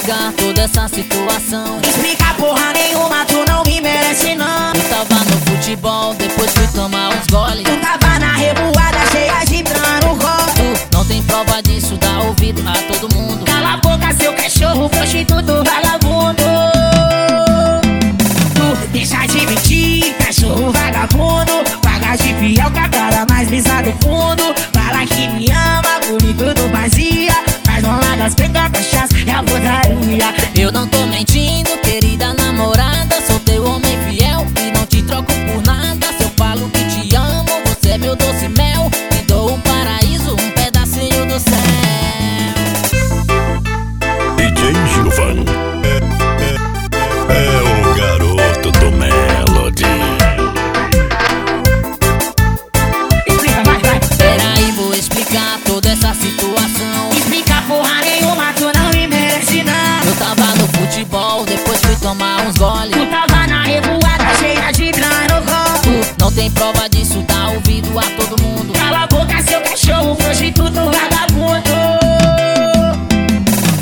explicar toda essa situação. Explica porra nenhuma, tu não me merece não. Eu tava no futebol, depois fui tomar uns goles. Tu tava na revoada, cheia de dano gole. rosto. não tem prova disso, dá ouvido a todo mundo. Cala a boca, seu cachorro, prostituto, vagabundo. Tu deixa de mentir, cachorro vagabundo. Pagas de fiel com a cara mais bizarro do fundo. Fala que me ama, comigo tudo vazia. Faz uma das pegas, high. Uns. Tu tava na revoada cheia de grana no copo. Não tem prova disso, tá ouvido a todo mundo. Cala a boca, seu cachorro, prostituto vagabundo.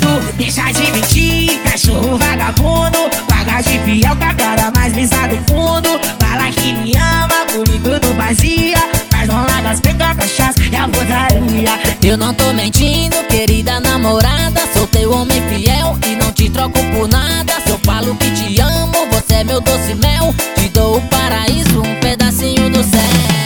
Tu deixa de mentir, cachorro vagabundo. Paga de fiel com a cara mais lisa do fundo. Fala que me ama, comigo no vazia. Mas não larga as pegas, cachaça e a putaria. Eu não tô mentindo, querida namorada. Sou teu homem fiel e não te troco por nada. Doce mel. Te dou o paraíso, um pedacinho do céu.